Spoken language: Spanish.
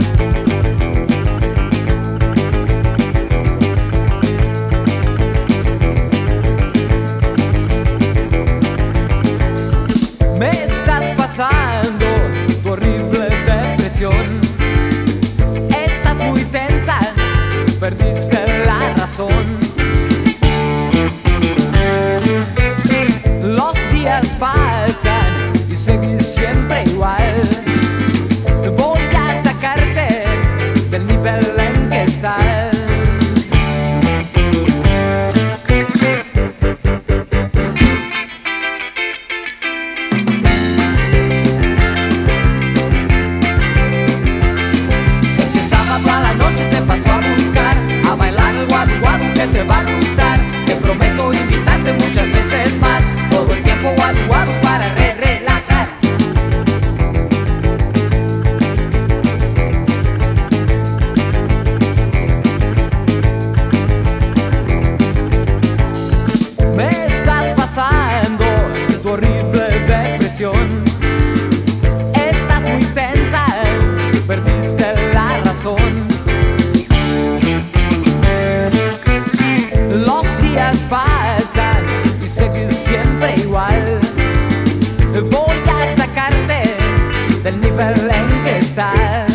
Thank y sé que siempre igual. Voy a sacarte del nivel en que estás.